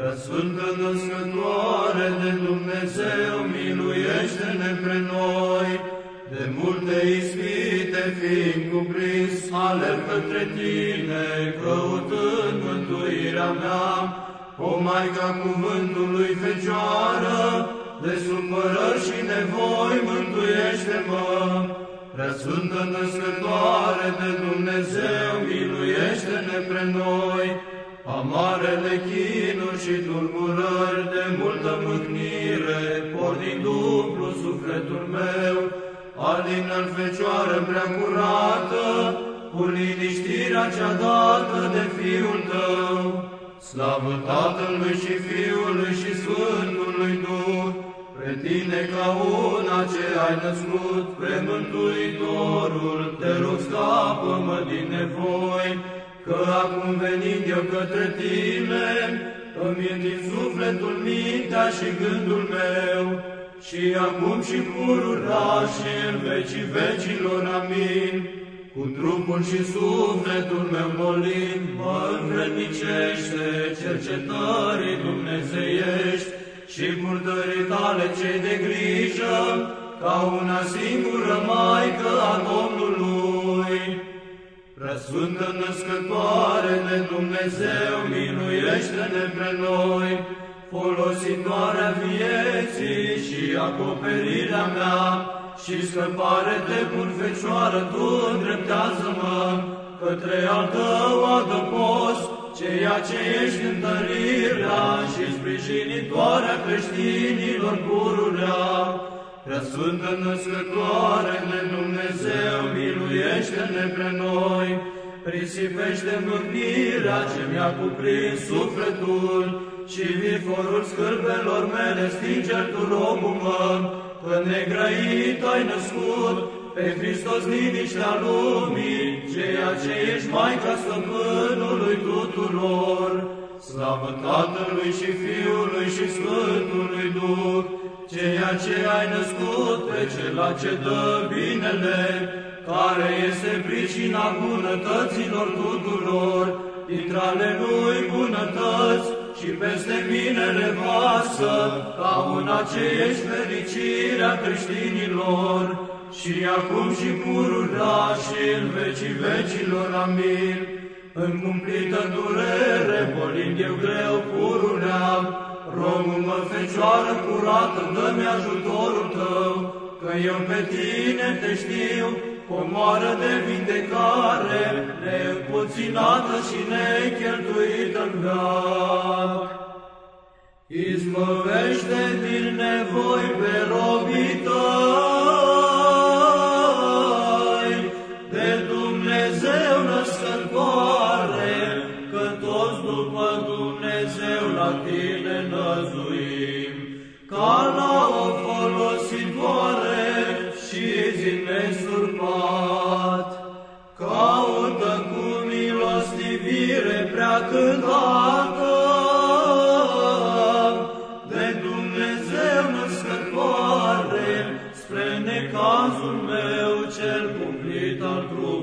Răsfântă născătoare de Dumnezeu, miluiește-ne pre noi, de multe ispite fiind cuprins, alerg către Tine, căutând mântuirea mea, o Maica cuvântului Fecioară, de supărări și nevoi, mântuiește-mă. Răsfântă născătoare de Dumnezeu, miluiește-ne pre noi, amarele chinuri și tulburări de multă mâhnire, pornind duplu sufletul meu, alină în Fecioară prea curată, cu liniștirea cea dată de Fiul Tău. Slavă Tatălui și Fiului și Sfântului Duh, Pre Tine ca una ce ai născut, pre Mântuitorul, te rog scapă-mă din nevoi, că acum venind eu către Tine, îmi din sufletul mintea și gândul meu, și acum și pururea și în vecii vecilor, amin. Cu trupul și sufletul meu molind, mă învrednicește cercetării dumnezeiești și purtării tale cei de grijă, ca una singură Maică a Domnului. Răsfântă născătoare de Dumnezeu, miluiește-ne pre noi, folositoarea vieții și acoperirea mea, și scăpare de bun fecioară, Tu îndreptează-mă către al Tău adăpost, ceea ce ești întărirea și sprijinitoarea creștinilor pururea. Preasfântă născătoare de Dumnezeu, miluiește-ne pre noi, prisipește mâhnirea ce mi-a cuprins sufletul și viforul scârbelor mele, stinge-l tu robul mă, că negrăit ai născut pe Hristos liniștea lumii, ceea ce ești Maica Stăpânului tuturor. Slavă Tatălui și Fiului și Sfântului Duh, ceea ce ai născut pe cela ce dă binele, care este pricina bunătăților tuturor, dintre ale lui bunătăți, și peste mine revasă, ca una ce ești fericirea creștinilor, și acum și pururea și în vecii vecilor, amin. În cumplită durere, bolind eu greu pururea, rogul-mă, Fecioară curată, dă-mi ajutorul Tău, că eu pe Tine te știu, comoară de vindecare, neîmpuținată și necheltuită în veac. Izbăvește din nevoi pe robii tăi, de Dumnezeu născătoare, că toți după Dumnezeu la tine năzuim, ca și zi nesurpat. Caută cu milostivire prea cântată de Dumnezeu născătoare, spre necazul meu cel cumplit al trupului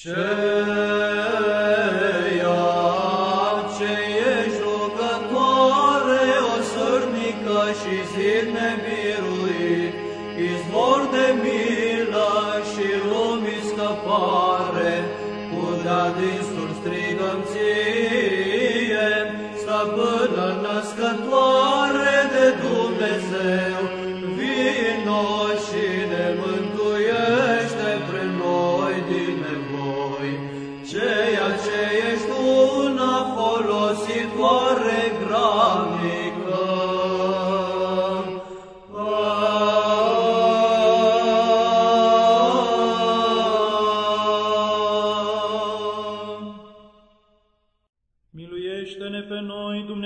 Ceea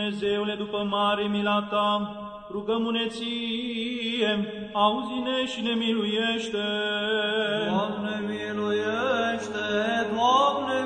Dumnezeule, după mare mila Ta, rugăm-ne ție, auzi-ne și ne miluiește. Doamne miluiește, Doamne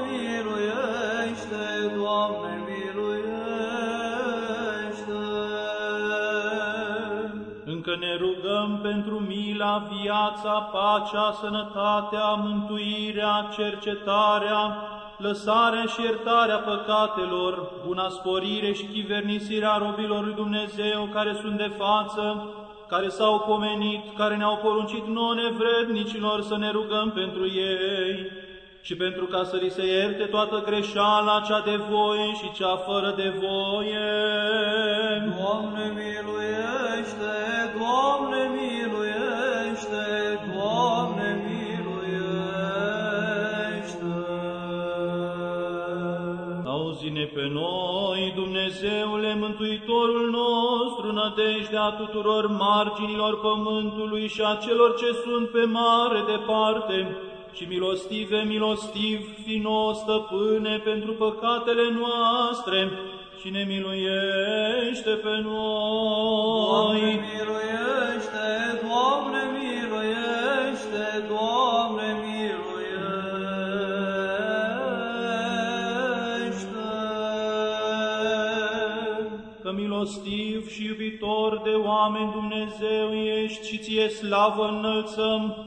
ne rugăm pentru mila, viața, pacea, sănătatea, mântuirea, cercetarea, lăsarea și iertarea păcatelor, buna sporire și chivernisirea robilor lui Dumnezeu care sunt de față, care s-au pomenit, care ne-au poruncit nouă nevrednicilor să ne rugăm pentru ei și pentru ca să li se ierte toată greșeala, cea de voie și cea fără de voie. Doamne miluiește, Doamne miluiește, Doamne miluiește. Auzi-ne pe noi, Dumnezeule, Mântuitorul nostru, nădejdea tuturor marginilor pământului și a celor ce sunt pe mare departe, și milostive, milostiv, fi nouă, stăpâne, pentru păcatele noastre și ne miluiește pe Doamne noi. miluiește, Doamne miluiește, Doamne miluiește. Că milostiv și iubitor de oameni Dumnezeu ești și ție slavă înălțăm,